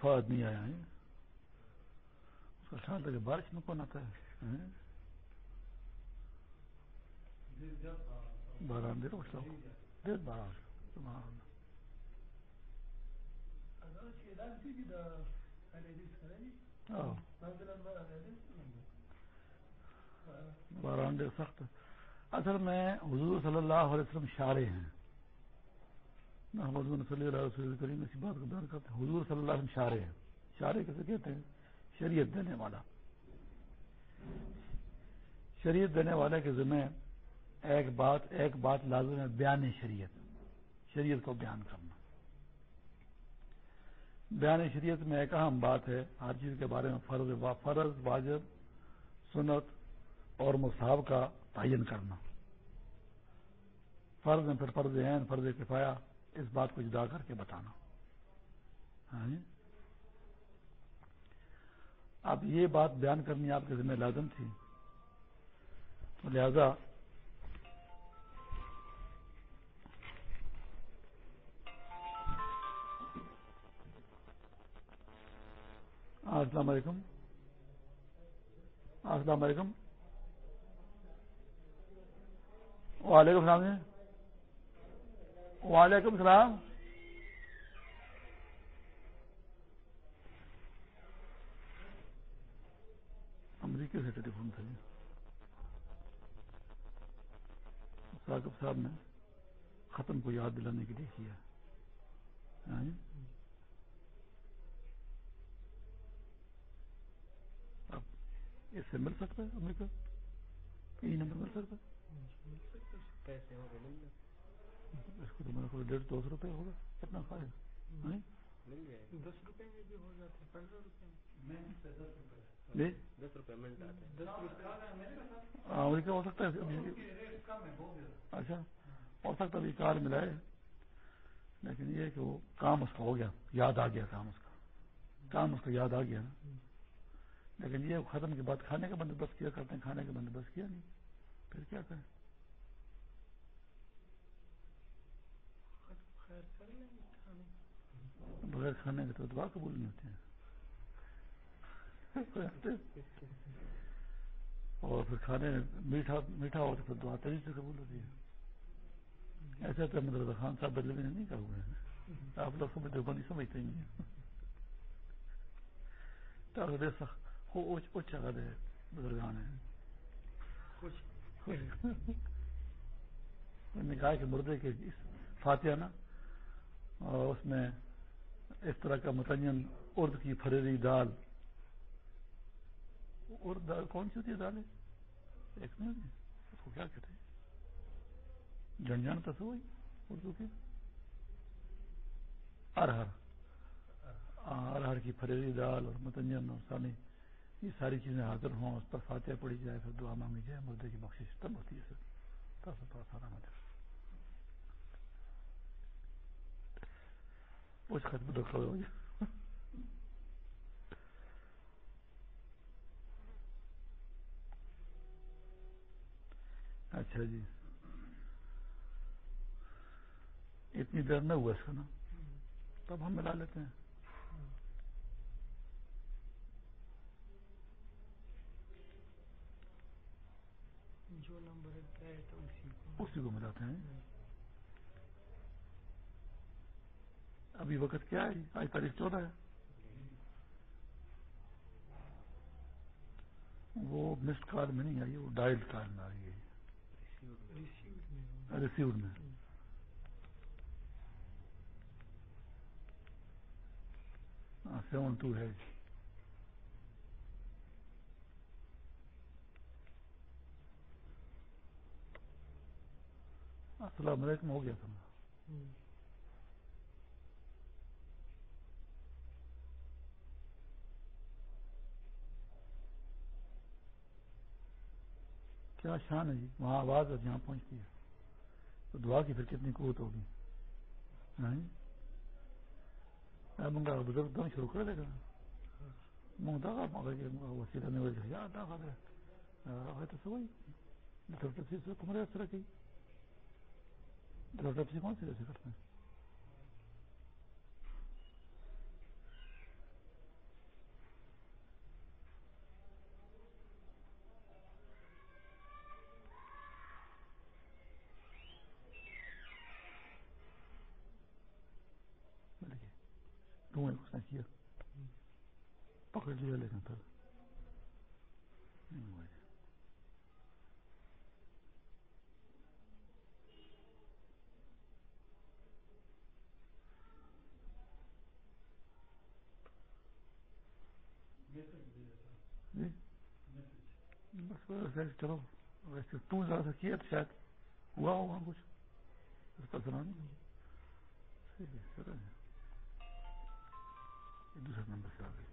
وظیفہ آدمی آیا ہے، اس کا خیال تھا کہ بارش میں کون آتا ہے؟ بارہ دیر دیر بارہ بارہ دیر سخت۔ اصل میں حضور صلی اللہ علیہ وسلم شارے ہیں۔ محمد صلی اللہ علیہ کریم اسی بات کو بیان کرتے ہیں۔ حضور صلی اللہ علیہ وسلم شارے ہیں۔ شارے کیسے کہتے ہیں؟ شریعت دینے والا۔ شریعت دینے والے کے ذمہ ایک بات ایک بات لازم ہے، بیان شریعت۔ شریعت کو بیان کرنا۔ بیان شریعت میں ایک اہم بات ہے، ہر چیز کے بارے میں فرض فرض، واجب، سنت اور مصحب کا تعین کرنا۔ فرض میں پھر فرض عین، فرض کفایا اس بات کو جدا کر کے بتانا۔ ہاں جی۔ اب یہ بات بیان کرنی آپ کے ذمہ لازم تھی۔ لہذا السلام علیکم۔ السلام علیکم۔ وعلیکم السلام جی۔ وعلیکم السلام۔ امریکہ سے ٹیلی فون تھا جی۔ ثاقب صاحب نے ختم کو یاد دلانے کے لیے کیا۔ ہاں جی۔ اب اس سے مل سکتا ہے امریکہ؟ یہی نمبر ہاں جی، مل سکتا۔ ہے، پیسے اس کو تو میرے کو ڈیڑھ دو سو روپئے ہوگا کتنا خواہ دس روپئے میں بھی ہو جاتے پندرہ روپئے دس روپئے امریکہ ہو سکتا ہے؟ اچھا ہو سکتا ہے کار ملا ہے۔ لیکن یہ کہ وہ کام اس کا ہو گیا یاد آ گیا کام اس کا۔ کام اس کو یاد آ گیا نا۔ لیکن یہ ختم کے بعد کھانے کا بندوبست کیا کرتے ہیں کھانے کا بندوبست کیا نہیں۔ پھر کیا کریں؟ بغیر کھانے کے تو دعا قبول نہیں ہوتے ہیں۔ اور پھر کھانے میٹھا میٹھا ہو تو پھر دعا تری سے قبول ہوتی ہے ایسا تو مطلب خان صاحب بدلے میں نہیں کہا ہوا آپ لوگ سمجھتے ہو نہیں سمجھتے ہی ہیں۔ اچھا کر بزرگان نے کہا کہ مردے کے فاتحہ نا اور اس میں اس طرح کا متعین ارد کی پھریری دال۔ ارد دال کون سی ہوتی ہے دال ایک نہیں اس کو کیا کہتے ہیں؟ جن جان تو وہی اردو کی۔ ارہر۔ ارہر کی پھریری دال اور متنجن اور سانی یہ ساری چیزیں حاضر ہوں، اس پر فاتحہ پڑی جائے، پھر دعا مانگی جائے، مردے کی بخش تب ہوتی ہے۔ سر اس ختم تو ہو گیا اچھا جی اتنی دیر نہ ہوا اس کا نا تب ہم ملا لیتے ہیں جو نمبر اسی کو ملاتے ہیں ابھی وقت کیا ہے؟ آج تاریخ چودہ ہے۔ وہ مسڈ کارڈ میں نہیں آئی، وہ ڈائل کارڈ میں آئی ہے۔ ریسیوڈ میں۔ سیون ٹو ہے۔ السلام علیکم، ہو گیا تھا۔ کیا شان ہے جی؟ وہاں آواز اور جہاں پہنچتی ہے۔ تو دعا کی پھر کتنی قوت ہوگی؟ ہاں جی؟ منگا بزرگ دم شروع کر دے گا۔ منگتا وسیلہ نہیں ہو جائے آتا خا تو سوئی۔ سے کمرے اس طرح کی ڈاکٹر سے کون سی جیسے کرتے ہیں دھوئیں اس نے کیا پکڑ لیا لیکن جی بس ویسے چلو ویسے تو ذرا سا کیا شاید ہوا ہوگا کچھ اس کا سنا نہیں دوسرے نمبر سے آ گئی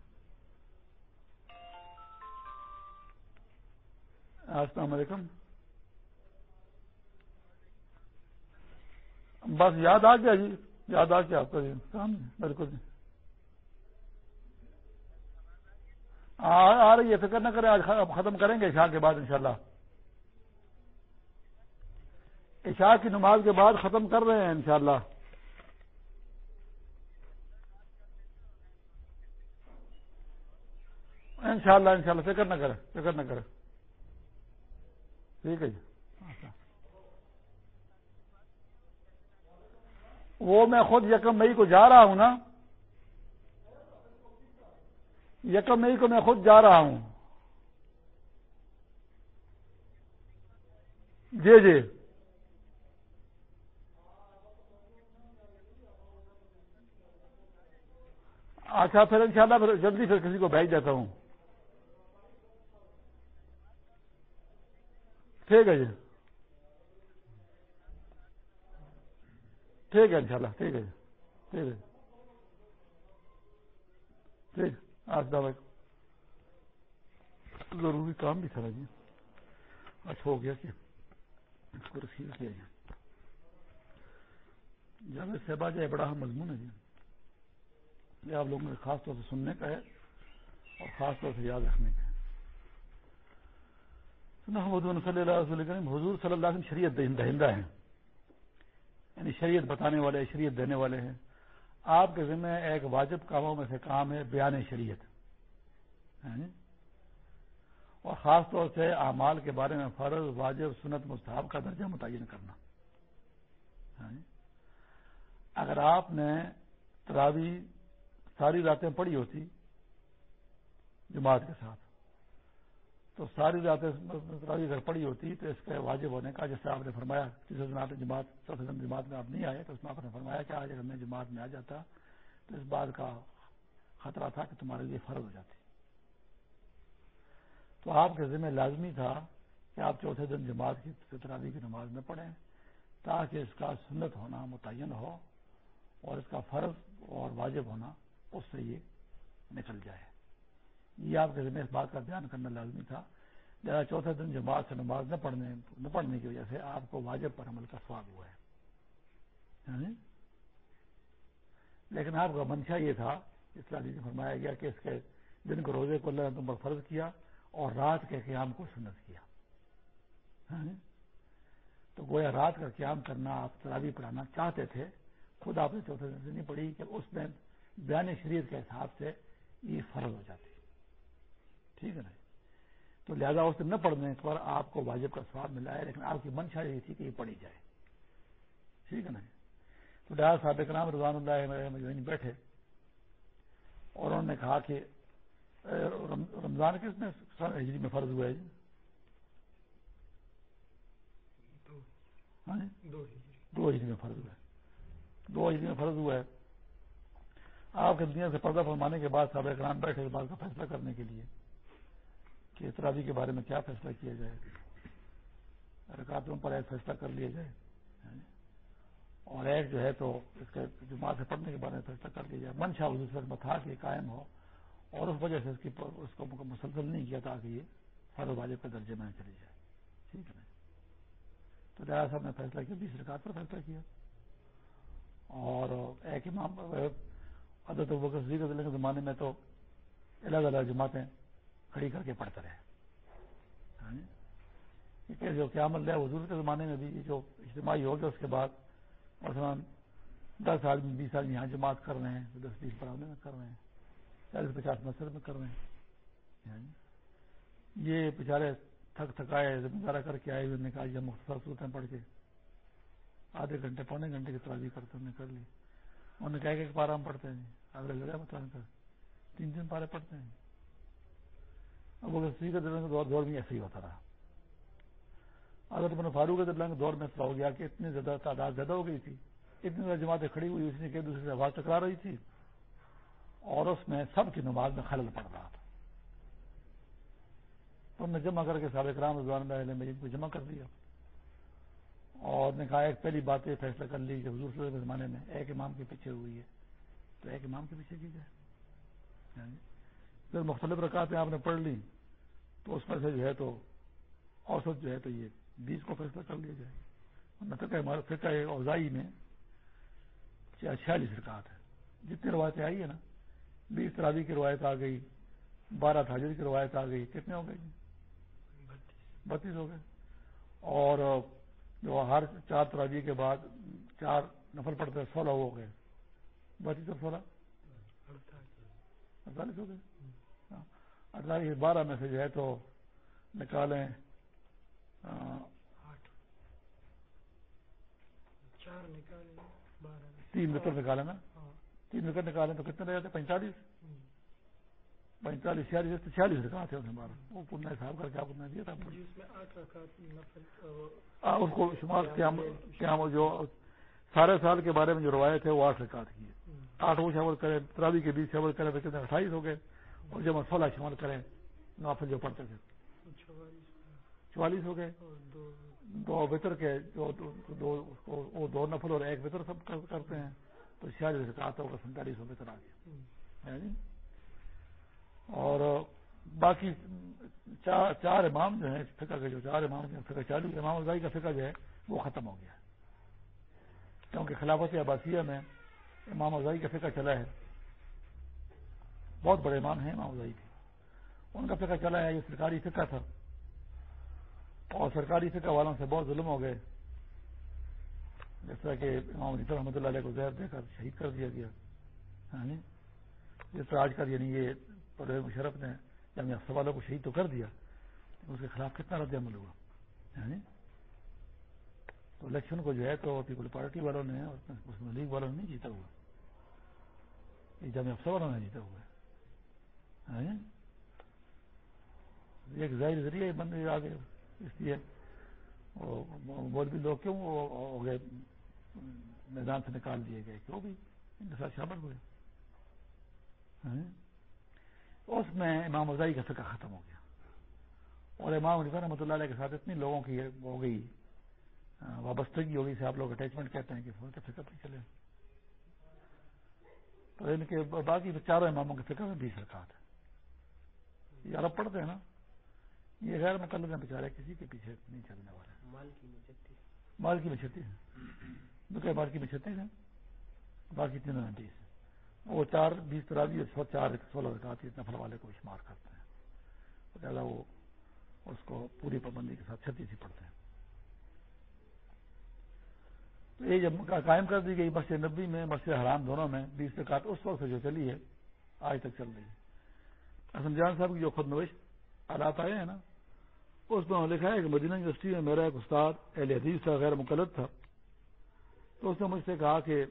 السلام علیکم۔ بس یاد آ گیا جی یاد آ گیا آپ کا جی، کام بالکل جی۔ آ رہی ہے، فکر نہ کریں، آج ختم کریں گے عشاء کے بعد انشاءاللہ۔ عشاء کی نماز کے بعد ختم کر رہے ہیں انشاءاللہ۔ انشاءاللہ انشاءاللہ، فکر نہ کرے فکر نہ کرے ٹھیک ہے جی۔ وہ میں خود یکم مئی کو جا رہا ہوں نا۔ یکم مئی کو میں خود جا رہا ہوں۔ جی جی۔ اچھا پھر انشاءاللہ پھر جلدی پھر کسی کو بھیج دیتا ہوں۔ ٹھیک ہے جی۔ ٹھیک ہے انشاءاللہ، ٹھیک ہے جی۔ ٹھیک ہے جی۔ ٹھیک آج دعوی ضروری کام بھی تھا جی۔ اچھا ہو گیا کہ اس کو رسیو کیا جائے جاوید صاحبہ جی، جائے بڑا مضمون ہے جی۔ یہ آپ لوگوں نے خاص طور سے سننے کا ہے اور خاص طور سے یاد رکھنے کا ہے۔ محمد صلی اللہ علیہ وسلم حضور صلی اللہ علیہ وسلم شریعت دہندہ ہیں۔ یعنی شریعت بتانے والے، شریعت دینے والے ہیں۔ آپ کے ذمہ ایک واجب کاموں میں سے کام ہے بیان شریعت۔ یعنی؟ اور خاص طور سے اعمال کے بارے میں فرض، واجب، سنت، مستحب کا درجہ متعین کرنا۔ یعنی؟ اگر آپ نے تراوی ساری راتیں پڑھی ہوتی جماعت کے ساتھ تو ساری راتیں اگر پڑھی ہوتی تو اس کے واجب ہونے کا، جیسے آپ نے فرمایا، جس دن آپ جماعت چوتھے دن جماعت میں آپ نہیں آئے، تو اس میں آپ نے فرمایا کہ آج اگر میں جماعت میں آ جاتا تو اس بات کا خطرہ تھا کہ تمہارے لیے فرض ہو جاتی۔ تو آپ کے ذمہ لازمی تھا کہ آپ چوتھے دن جماعت کی سترادی کی نماز میں پڑھیں تاکہ اس کا سنت ہونا متعین ہو اور اس کا فرض اور واجب ہونا اس سے یہ نکل جائے۔ یہ آپ کے ذمہ اس بات کا بیان کرنا لازمی تھا۔ لہٰذا چوتھے دن جماعت سے نماز نہ پڑھنے نہ پڑھنے کی وجہ سے آپ کو واجب پر عمل کا سواب ہوا ہے۔ یعنی؟ لیکن آپ کا منشا یہ تھا، اس نے فرمایا گیا کہ اس کے دن کو روزے کو اللہ نے تم پر فرض کیا اور رات کے قیام کو سنت کیا۔ یعنی؟ تو گویا رات کا قیام کرنا، آپ تراوی پڑھانا چاہتے تھے، خود آپ نے چوتھے دن سے نہیں پڑھی کہ اس میں بیان شریعت کے حساب سے یہ فرض ہو جاتی ٹھیک ہے نا؟ تو لہذا اس نہ پڑھنے پر آپ کو واجب کا سواب ملا ہے لیکن آپ کی منشا یہ تھی کہ یہ پڑھی جائے۔ ٹھیک ہے نا؟ تو لہٰذا صاحب کرام رضوان اللہ بیٹھے۔ اور انہوں نے کہا کہ رمضان کس میں ہجری میں فرض ہوا ہے جی۔ ہاں جی؟ دو ہجری۔ میں فرض ہوا ہے۔ دو ہجری میں فرض ہوا ہے۔ آپ کے دنیا سے پردہ فرمانے کے بعد صاحب اکرام بیٹھے اس بات کا فیصلہ کرنے کے لیے۔ کہ اطرافی کے بارے میں کیا فیصلہ کیا جائے؟ رکاتوں پر ایک فیصلہ کر لیا جائے یعنی اور ایک جو ہے تو اس کے جماعت سے پڑھنے کے بارے میں فیصلہ کر لیا جائے۔ منشا اس وقت تھا کہ قائم ہو اور اس وجہ سے اس کی اس کو مسلسل نہیں کیا تھا کہ یہ فرض واجب کے درجے میں چلی جائے۔ ٹھیک ہے تو لہٰذا صاحب نے فیصلہ کیا، بیس رکعت پر فیصلہ کیا۔ اور ایک امام عدت وقت کے زمانے میں تو الگ الگ جماعتیں کھڑی کر کے پڑھتے رہے۔ یعنی جو کیا عمل ہے، حضور کے زمانے میں بھی جو اجتماعی ہو گیا، اس کے بعد مثلاً دس آدمی، بیس آدمی یہاں جماعت کر رہے ہیں، دس بیس پڑھانے میں کر رہے ہیں، چالیس پچاس مسجد میں کر رہے ہیں۔ یعنی یہ بیچارے تھک تھکائے ذمہ کر کے آئے ہوئے نے کہا یہ مختصر صورتیں پڑھ کے آدھے گھنٹے، پونے گھنٹے کی ترازی کرتے انہوں نے کر لی۔ انہوں نے کہا کہ ایک بار ہم پڑھتے ہیں۔ اگلے جگہ متعلق تین تین پارے پڑھتے ہیں۔ اب وہ سی کے دور دور میں ایسے ہی ہوتا رہا۔ اگر تم نے فاروق کے دور میں ایسا ہو گیا کہ اتنی زیادہ تعداد زیادہ ہو گئی تھی۔ اتنی زیادہ جماعتیں کھڑی ہوئی اس نے ایک دوسرے سے آواز ٹکرا رہی تھی۔ اور اس میں سب کی نماز میں خلل پڑ رہا تھا۔ تو نے جمع کر کے سابق رام رضوان میں کو جمع کر دیا۔ اور نے کہا، ایک پہلی بات یہ فیصلہ کر لی کہ حضور صلی اللہ علیہ زمانے میں ایک امام کے پیچھے ہوئی ہے۔ تو ایک امام کے پیچھے کی جائے؟ یعنی پھر مختلف رکعتیں آپ نے پڑھ لی تو اس میں سے جو ہے تو اوسط جو ہے تو یہ بیس کو فیصلہ کر لیا جائے۔ فقہ ہمارے فقہ اوزائی میں چھیالیس رکعت ہے۔ جتنی روایتیں آئی ہیں نا، بیس تراوی کی روایت آ گئی، بارہ تھاجر کی روایت آ گئی، کتنے ہو گئے؟ بتیس ہو گئے۔ اور جو ہر چار تراوی کے بعد چار نفر پڑتے سولہ ہو گئے۔ بتیس اور سولہ؟ اڑتالیس ہو گئے۔ اڑتالیس بارہ میں سے جو ہے تو نکالیں۔ تین وکٹ نکالے نا۔ ہاں۔ تین وکٹ نکالے تو کتنے رہے تھے پینتالیس؟ پینتالیس چھیالیس چھیالیس رکھا تھے ہمارا وہ پورنا حساب کر کے آپ نے دیا تھا۔ جی، اس کو شمار کیا جو سارے سال کے بارے میں جو روایت ہے وہ آٹھ رکعت کی آٹھ وہ شامل کریں تراوی کے بیچ شامل کریں تو کتنے؟ اٹھائیس ہو گئے۔ اور جب ہم سولہ شامل کریں، نوافل جو پڑھتے تھے۔ چوالیس ہو گئے۔ دو وطر کے جو دو نفل اور ایک وطر سب کرتے ہیں۔ تو چھیالیس رکعت ہوگا سینتالیس ہو وطر آ گیا۔ جی؟ اور باقی چار امام جو ہیں، فقہ کے جو چار امام جو فقہ چالو، امام ازائی کا فقہ جو ہے، وہ ختم ہو گیا۔ کیونکہ خلافت عباسیہ میں امام ازائی کا فقہ چلا ہے۔ بہت بڑے امام ہیں، امام ازائی کے ان کا فقہ چلا ہے؟ یہ سرکاری فقہ تھا۔ اور سرکاری فقہ والوں سے بہت ظلم ہو گئے۔ جس طرح کہ امام علی رحمۃ اللہ علیہ کو زہر دے کر شہید کر دیا گیا۔ ہاں جی؟ جس طرح آج کل یعنی یہ پرویز مشرف نے جب افسر والوں کو شہید تو کر دیا اس کے خلاف کتنا رد عمل ہوا؟ ہاں جی؟ تو الیکشن کو جو ہے تو پیپل پارٹی والوں نے اور مسلم لیگ والوں نے نہیں جیتا ہوا۔ یہ جامع افسر والوں نے جیتا ہوا۔ یعنی ایک ظاہر ذریعہ بند آ گئے اس لیے بول بھی لوگ کیوں ہو گئے، میدان سے نکال دیے گئے، کیوں بھی؟ ان کے ساتھ شامل ہوئے۔ ہاں؟ اس میں امام ازائی کا فقہ ختم ہو گیا۔ اور امام علی رحمۃ اللہ علیہ کے ساتھ اتنی لوگوں کی ہو گئی، وابستگی ہوگی سے آپ لوگ اٹیچمنٹ کہتے ہیں کہ فکر پہ چلے۔ تو ان کے باقی چاروں اماموں کے فکر میں بیس رکعت ہے۔ یہ عرب پڑھتے ہیں نا؟ یہ غیر مقلد ہیں بیچارے کسی کے پیچھے نہیں چلنے والے مال کی بچتی۔ ہے مال کی بچتی ہے باقی تینوں میں بیس وہ چار بیس تراوی سو چار سولہ رکعت نفل والے کو شمار کرتے ہیں۔ زیادہ وہ اس کو پوری پابندی کے ساتھ چھتی سی پڑھتے ہیں۔ تو یہ جب قائم کر دی گئی مسجد نبی میں مسجد حرام دونوں میں بیس رکعت اس وقت سے جو چلی ہے آج تک چل رہی ہے۔ جان صاحب کی جو خود نوش آلات آئے ہیں نا، اس میں لکھا ہے کہ مدینہ یونیورسٹی میں میرا ایک استاد اہل حدیث کا غیر مقلد تھا۔ تو اس نے مجھ سے کہا کہ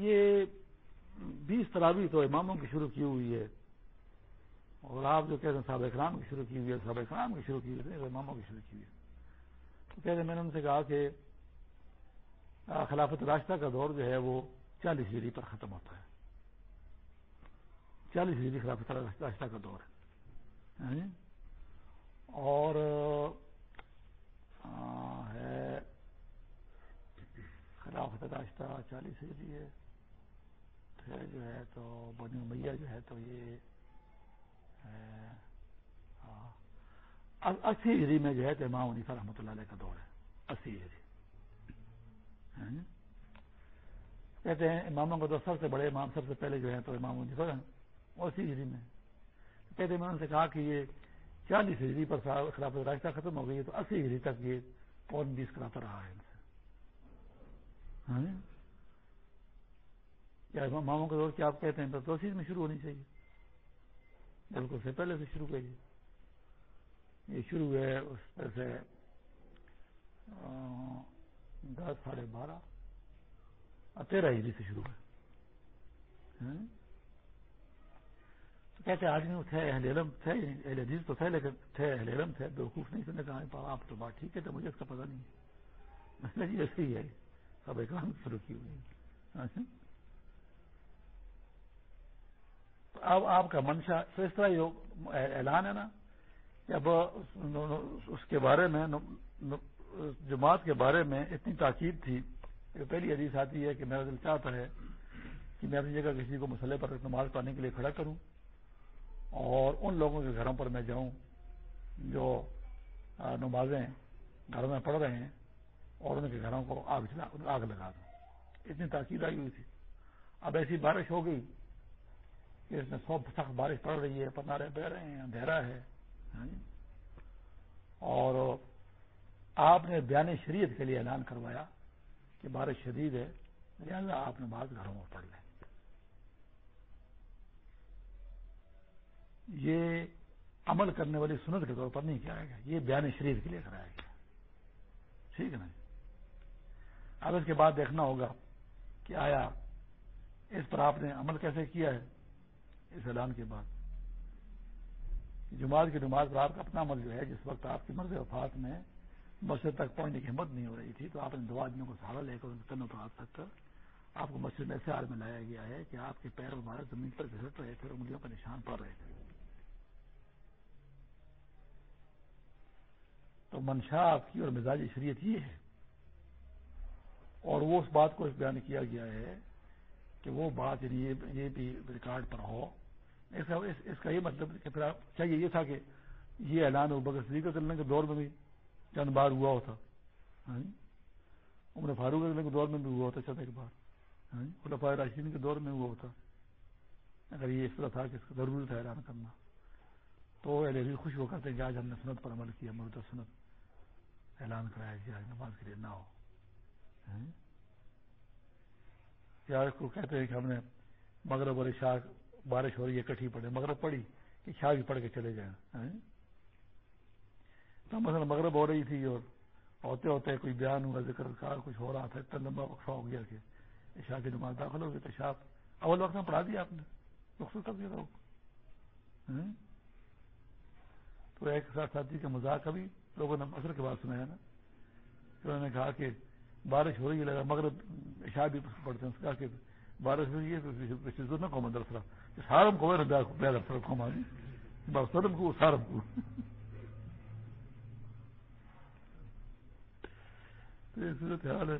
یہ بیس تراوی تو اماموں کی شروع کی ہوئی ہے، اور آپ جو کہتے ہیں صاحب اکرام کی شروع کی ہوئی ہے صاحب اکرام کی شروع کی ہوئی ہے اماموں کی شروع کی ہوئی ہے۔ تو کہتے ہیں میں نے ان سے کہا کہ خلافت راستہ کا دور جو ہے وہ چالیس ہجری پر ختم ہوتا ہے۔ چالیس ہجری خلافت راستہ کا دور ہے۔ ہاں جی؟ اور ہے، خلافت راستہ چالیس ہجری ہے پھر جو ہے تو بنی میاں جو ہے تو یہ اسی ہجری میں جو ہے تو امام عنیفا رحمۃ اللہ علیہ کا دور ہے، اسی ہجری۔ ہاں جی؟ کہتے ہیں اماموں کو تو سب سے بڑے امام، سب سے پہلے جو ہے تو امام عنیفا اسی ہجری میں کہتے ہیں میں ان سے کہا کہ یہ چالیس ہجری پر خلاف راستہ ختم ہو گئی ہے تو اسی ہجری تک یہ پون بیس کراتا رہا ہے ان سے؟ ہاں جی؟ ماموں کے دور کیا آپ کہتے ہیں؟ تو میں شروع ہونی چاہیے۔ بالکل سے پہلے سے شروع کریے۔ یہ شروع ہے اس طرح سے دس ساڑھے بارہ، تیرہ ہجری سے شروع ہے۔ ہاں جی؟ کہتے آدمی تھے اہل علم، تھے، اہل حدیث تو تھے، لیکن تھے اہل علم، تھے، بیوقوف نہیں سننے کہا ہاں، آپ تو بات ٹھیک ہے، تو مجھے اس کا پتہ نہیں ہے۔ جی ایسے ہی ہے۔ سب ایک شروع کی ہوئی ہاں جی۔ اب آپ کا منشا، تو اس طرح یہ اعلان ہے نا کہ اب اس کے بارے میں، جماعت کے بارے میں اتنی تاکید تھی، کہ پہلی حدیث آتی ہے کہ میرا دل چاہتا ہے کہ میں اپنی جگہ کسی کو مسئلے پر نماز پڑھنے کے لیے کھڑا کروں۔ اور ان لوگوں کے گھروں پر میں جاؤں جو نمازیں گھروں میں پڑھ رہے ہیں اور ان کے گھروں کو آگ آگ لگا دوں۔ اتنی تاکید آئی ہوئی تھی۔ اب ایسی بارش ہو گئی کہ اس میں سو سخت بارش پڑ رہی ہے، پنارے بہ رہے ہیں، اندھیرا ہے۔ ہاں جی۔ اور آپ نے بیان شریعت کے لیے اعلان کروایا کہ بارش شدید ہے، لہٰذا آپ نے بعض گھروں میں پڑھ لیں۔ یہ عمل کرنے والی سنت کے طور پر نہیں کیا گیا، یہ بیان شریف کے لیے کرایا گیا۔ ٹھیک ہے نا؟ اب اس کے بعد دیکھنا ہوگا کہ آیا، اس پر آپ نے عمل کیسے کیا ہے؟ اس اعلان کے بعد۔ جماعت کی نماز پر آپ کا اپنا عمل جو ہے، جس وقت آپ کی مرض وفات میں مسجد تک پہنچنے کی ہمت نہیں ہو رہی تھی، تو آپ نے دو آدمیوں کو سہارا لے کر ان کنوں پر ہاتھ تک آپ کو مسجد میں ایسے حال میں لایا گیا ہے کہ آپ کے پیر ہمارے زمین پر گھسٹ رہے تھے اور انگلیوں کا نشان پڑ رہے تھے۔ تو منشا آپ کی اور مزاجی شریعت یہ ہے۔ اور وہ اس بات کو بیان کیا گیا ہے کہ وہ بات یعنی یہ بھی ریکارڈ پر ہو۔ اس کا اس کا یہ مطلب کہ پھر چاہیے یہ تھا کہ یہ اعلان ہو بغیر کرنے کے دور میں بھی چند بار ہوا ہوتا۔ ہاں؟ عمر فاروق کرنے کے دور میں بھی ہوا ہوتا چند ایک بار۔ ہاں؟ راشدین کے دور میں ہوا ہوتا۔ اگر یہ اس طرح تھا کہ اس کا ضروری تھا اعلان کرنا۔ تو بھی خوش ہو کرتے ہیں کہ آج ہم نے سنت پر عمل کیا مرد سنت۔ اعلان کرایا کہ آج نماز کے لیے نہ ہو۔ ہاں؟ یا اس کو کہتے ہیں کہ ہم نے مغرب اور عشاء بارش ہو رہی ہے کٹھی پڑے۔ مغرب پڑی کہ شاہ بھی پڑھ کے چلے جائیں۔ تو مثلا مغرب ہو رہی تھی اور ہوتے ہوتے کوئی بیان ہوا ذکر کا کچھ ہو رہا تھا اتنا لمبا وقفہ ہو گیا کہ عشاء کی نماز داخل ہو گئی تو شاپ اول وقت میں پڑھا دیا آپ نے۔ رخصت کر دیا تھا۔ تو ایک ساتھ ساتھی کا مذاق ابھی لوگوں نے اثر کے بعد سنایا نا انہوں نے کہا کہ بارش ہو رہی ہے، لگا مغرب عشاء بھی پڑھتے ہیں، اس کا کہ بارش ہو رہی ہے نہ کو مدرسہ۔ سارم کو کو مانی سرم کو سارم کو۔ صورت حال ہے۔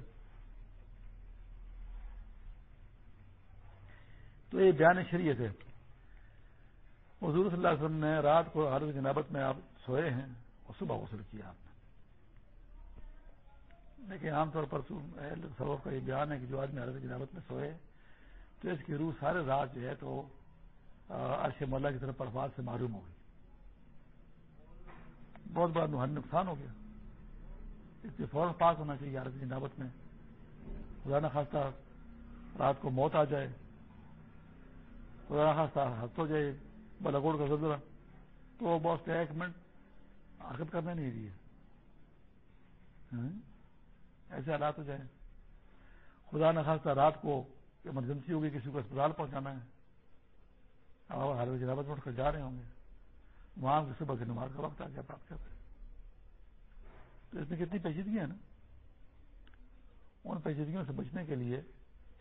تو یہ بیان شریعت ہے۔ حضور صلی اللہ علیہ وسلم نے رات کو حالت جنابت میں آپ سوئے ہیں۔ اور صبح غسل کیا آپ نے۔ لیکن عام طور پر سبب کا یہ بیان ہے کہ جو آدمی حالت جنابت میں سوئے، تو اس کی روح سارے رات جو ہے تو عرش مولا کی طرف پرواز سے معلوم ہو گئی۔ بہت بڑا نقصان ہو گیا۔ اس لیے فوراً پاس ہونا چاہیے حالت جنابت میں۔ خدا نہ رات کو موت آ جائے۔ خدا نہ خواستہ ہست ہو جائے بلگوڑ کا زلزلہ۔ تو بہت ایک منٹ حرکت کرنے نہیں دیے ہاں؟ ایسے حالات ہو جائیں۔ خدا نخواستہ رات کو ایمرجنسی ہوگی، کسی کو اسپتال پہنچانا ہے۔ اور ہر جنابت اٹھ کر جا رہے ہوں گے۔ وہاں سے صبح کی نماز کا وقت آ گیا، پراپت کرتے تو اس میں کتنی پیچیدگیاں ہیں نا؟ ان پیچیدگیوں سے بچنے کے لیے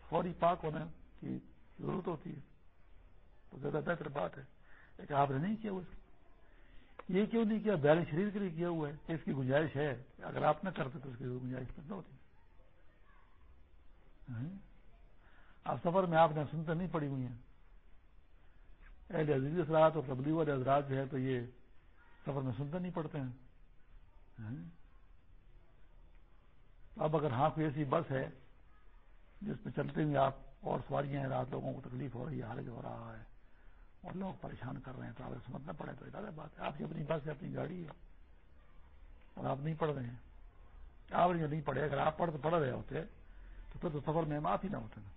فوری پاک ہونے کی ضرورت ہوتی ہے۔ تو زیادہ بہتر بات ہے۔ لیکن آپ نے نہیں کیا وہ یہ کیوں نہیں کیا؟ بیال شریر کے لیے کیا ہوا ہے؟ کہ اس کی گنجائش ہے؟ اگر آپ نہ کرتے تو اس کی گنجائش نہ ہوتی۔ ہاں؟ آپ سفر میں آپ نے سنتے نہیں پڑی ہوئی ہیں۔ اہل عزیز اثرات اور تبلیغ والے حضرات جو ہے تو یہ سفر میں سنتے نہیں پڑتے ہیں۔ ہاں؟ اب اگر ہاں کوئی ایسی بس ہے جس پہ چلتے ہوئے آپ اور سواریاں ہیں، رات لوگوں کو تکلیف ہو رہی ہے، حالت ہو رہا ہے اور لوگ پریشان کر رہے ہیں، تو آپ سمجھنا پڑے تو ادارہ بات ہے آپ کی اپنی بس ہے اپنی گاڑی ہے اور آپ نہیں پڑھ رہے ہیں۔ آپ نہیں پڑھے، اگر آپ پڑھ پڑھ رہے ہوتے، تو پھر تو سفر میں معاف ہی نہ ہوتے نا۔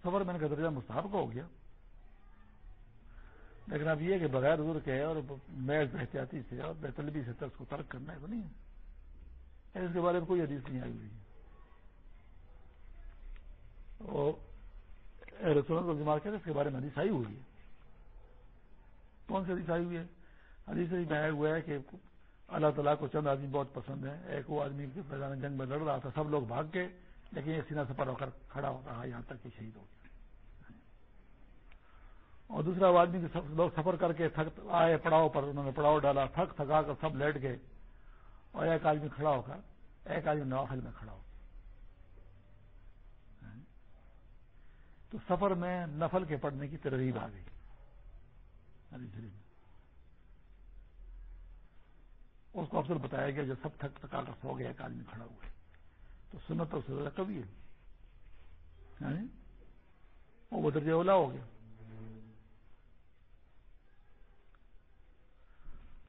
سفر میں نے کا درجہ مستحب کا ہو گیا۔ لیکن اب یہ کہ بغیر حضور کے اور محض احتیاطی سے اور بہتلبی سے اس کو ترک کرنا ہے تو نہیں ہے۔ اس کے بارے میں کوئی حدیث نہیں آئی ہوئی۔ ہے کو دماغ کہتے اس کے بارے میں حدیث آئی ہوئی ہے۔ کون سی حدیث آئی ہوئی ہے؟ حدیث میں ہوا ہے کہ اللہ تعالیٰ کو چند آدمی بہت پسند ہے ایک وہ آدمی میدان جنگ میں لڑ رہا تھا، سب لوگ بھاگ کے لیکن یہ سینا سفر ہو کر کھڑا ہو رہا یہاں تک کہ شہید ہو گیا۔ اور دوسرا وہ آدمی لوگ سفر کر کے تھک آئے پڑاؤ پر، انہوں نے پڑاؤ ڈالا، تھک تھکا کر سب لیٹ گئے۔ اور ایک آدمی کھڑا ہو کر، ایک آدمی نوافل میں کھڑا ہو تو سفر میں نفل کے پڑھنے کی ترغیب آ گئی۔ ہاں جی، جی۔ اس کو افسر بتایا گیا، جب سب تھک تھکا کر سو گیا ایک آدمی کھڑا ہوا ہے۔ تو سنت تو سزا کبھی ہے؟ ہاں جی۔ وہ درجہ اولا ہو گیا۔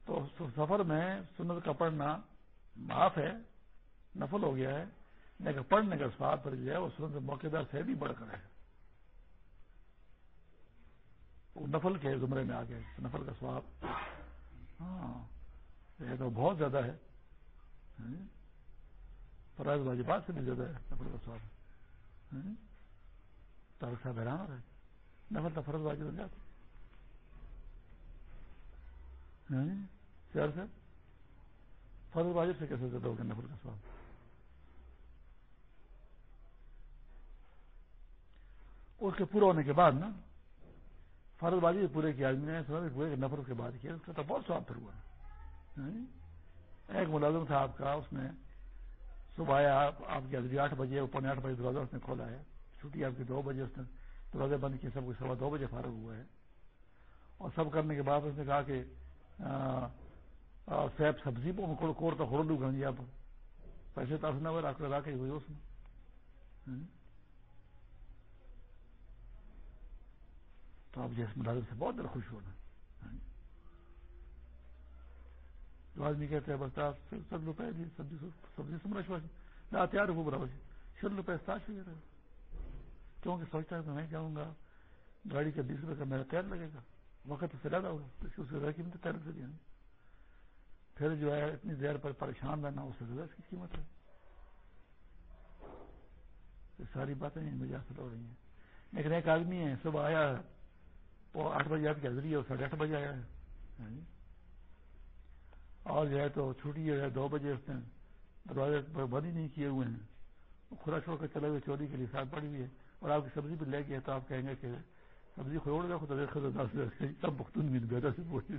تو سفر میں سنت کا پڑھنا معاف ہے، نفل ہو گیا ہے۔ لیکن پڑھنے کا سواب پر جو ہے، وہ سنت موقع دار سے بھی بڑھ کر ہے وہ نفل کے زمرے میں آ گئے، نفل کا سواب۔ ہاں یہ تو بہت زیادہ ہے۔ ہاں، فرائض واجبات سے بھی زیادہ ہے نفل کا سواب۔ ہاں، تارک صاحب حیران ہو رہے نفل تو فرض واجب بن جاتا شہر سے ہاں، فرض واجب سے کیسے زیادہ ہوگا نفل کا سواب؟ اس کے پورا ہونے کے بعد نا فرض بازی پورے کیا آدمی نے پورے نفر کے بعد کیا، اس کا تو بہت سواب پھر ہوا۔ ایک ملازم تھا آپ کا، اس نے صبح آیا، آپ کی حضری آٹھ بجے پونے آٹھ بجے دروازہ اس نے کھولا ہے۔ چھٹی آپ کی دو بجے اس نے دروازے بند کیے، سب کو سوا دو بجے فارغ ہوا ہے۔ اور سب کرنے کے بعد اس نے کہا کہ سیب سبزی کوڑ تو ہو دوں گا جی آپ پیسے تو نہ ہوا کے لا کے ہوئی اس میں تو آپ جیسے ملازم سے بہت دل خوش ہونا ہاں جی۔ جو آدمی کہتے ہیں بس سب روپئے دی سبزی سبزی سمرش واجی نہ تیار ہو برابر شر روپئے ساش ہو گیا کیونکہ سوچتا ہے کہ میں جاؤں گا، گاڑی کا بیس روپئے کا میرا تیار لگے گا۔ وقت سے زیادہ ہوگا۔ اس کی قیمت تیار سے دیا پھر جو ہے اتنی دیر پر پریشان رہنا اس سے زیادہ اس کی قیمت ہے۔ ساری باتیں مجھے حاصل ہو رہی ہیں۔ لیکن ایک آدمی ہے، صبح آیا وہ آٹھ بجے آپ کی حضری ہے ساڑھے آٹھ بجے آیا ہے۔ اور جو ہے تو چھٹی ہے دو بجے اس نے دروازے بند ہی نہیں کیے ہوئے ہیں۔ کھلا چھوڑ کر چلے ہوئے چوری کے لیے ساتھ پڑی ہوئی ہے۔ اور آپ کی سبزی بھی لے گئے تو آپ کہیں گے کہ سبزی کھوڑ گیا خدا سب بختون مل بیٹا سے پوچھ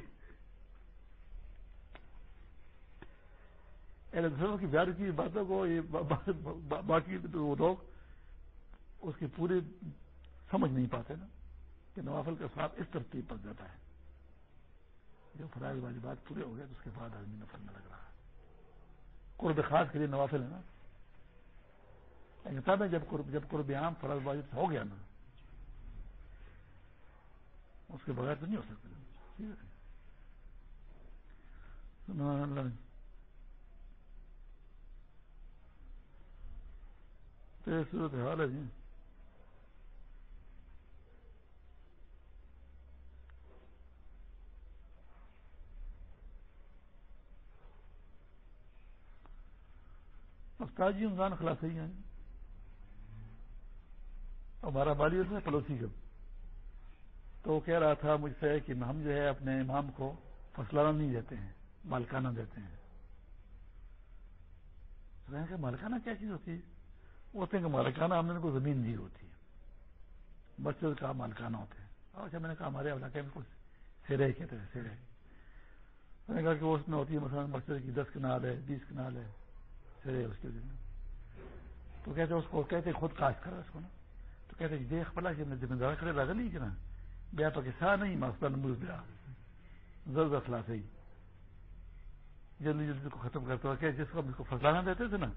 دوسروں کی پیار کی باتوں کو یہ باقی وہ لوگ اس کی پوری سمجھ نہیں پاتے نا۔ کہ نوافل کا ساتھ اس ترتیب پر جاتا ہے۔ جو فرائض والی بات پورے ہو گئے تو اس کے بعد آدمی نفل میں لگ رہا ہے۔ قرب خاص کے لیے نوافل ہے نا۔ لیکن جب قرب جب قرب عام فرض واجب ہو گیا نا، اس کے بغیر تو نہیں ہو سکتا۔ تو یہ صورت حال ہے جی۔ استاد جی رمضان خلاص ہی ہیں۔ ہمارا بالی اس میں پڑوسی کا تو وہ کہہ رہا تھا مجھ سے کہ ہم جو ہے اپنے امام کو فصلانہ نہیں دیتے ہیں، مالکانہ دیتے ہیں۔ کہ مالکانہ کیا چیز ہوتی ہے؟ وہ ہیں کہ مالکانہ ہم نے کو زمین دی ہوتی ہے۔ بچوں کا مالکانہ ہوتے ہیں۔ اچھا میں نے کہا، ہمارے علاقے میں کچھ سیرے کہتے ہیں سیرے۔ میں نے کہا کہ وہ اس میں ہوتی ہے، مثلاً مسجد کی دس کنال ہے، بیس کنال ہے۔ اس کے تو کہتے اس کو، کہتے خود کاش کرا اس کو نا۔ تو کہتے جی، دیکھ پلا کہ میں ذمہ دار کھڑے لگا نہیں کہ نا بیا پاکستان نہیں ماسٹر نمبر دیا زرد اخلاص ہی جلدی جلدی کو ختم کرتے ہو کہ جس کو ہم اس کو فسلانا دیتے تھے نا،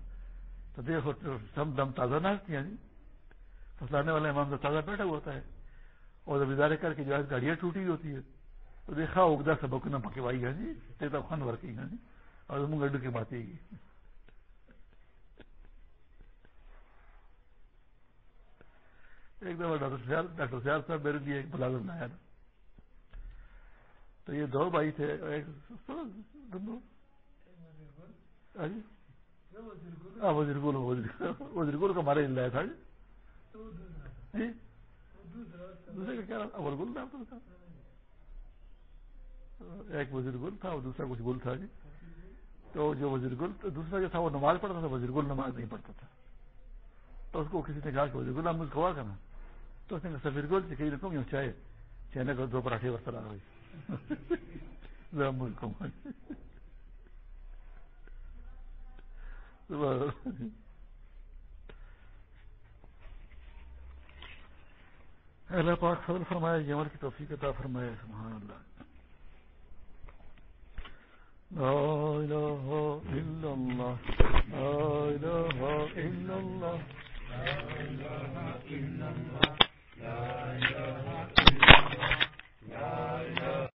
تو دیکھو دم دم تازہ نہ ہستی ہیں جی۔ فسلانے والا امام تو تازہ بیٹھا ہوا ہوتا ہے۔ اور جب ادارے کر کے جو ہے، گاڑیاں ٹوٹی ہوئی ہوتی ہے تو دیکھا اگدا سبق نہ پکوائی ہے جی تیتا خان ورکی ہے جی۔ اور منہ گڈو کی بات ہی ایک دفعہ ڈاکٹر ڈاکٹر صاحب میرے لیے ایک ملازم آیا نا تو یہ دو بھائی تھے، ایک ہاں, جی؟ ہاں وزیر وزیر کا ہمارے لایا تھا جی۔, جی۔ دوسرے کا کیا اول گل نام ایک وزیر گل تھا اور دوسرا کچھ گل تھا جی۔ تو جو وزیر گل دوسرا جو تھا وہ نماز پڑھتا تھا، وزیر گل نماز نہیں پڑھتا تھا۔ تو اس کو کسی نے کہا کہ وزیر گل مجھ کو کرنا۔ تو اس نے کہا، سفیر گل سے کہیں رکھوں گی چاہے چہنے کو دو پراٹھے وقت لا ہوئی مجھ کو اللہ پاک فضل فرمائے، یہ عمل کی توفیق عطا فرمائے۔ سبحان اللہ لا الہ الا اللہ۔ لا الہ الا اللہ۔ لا الہ الا اللہ۔ نم کم لائ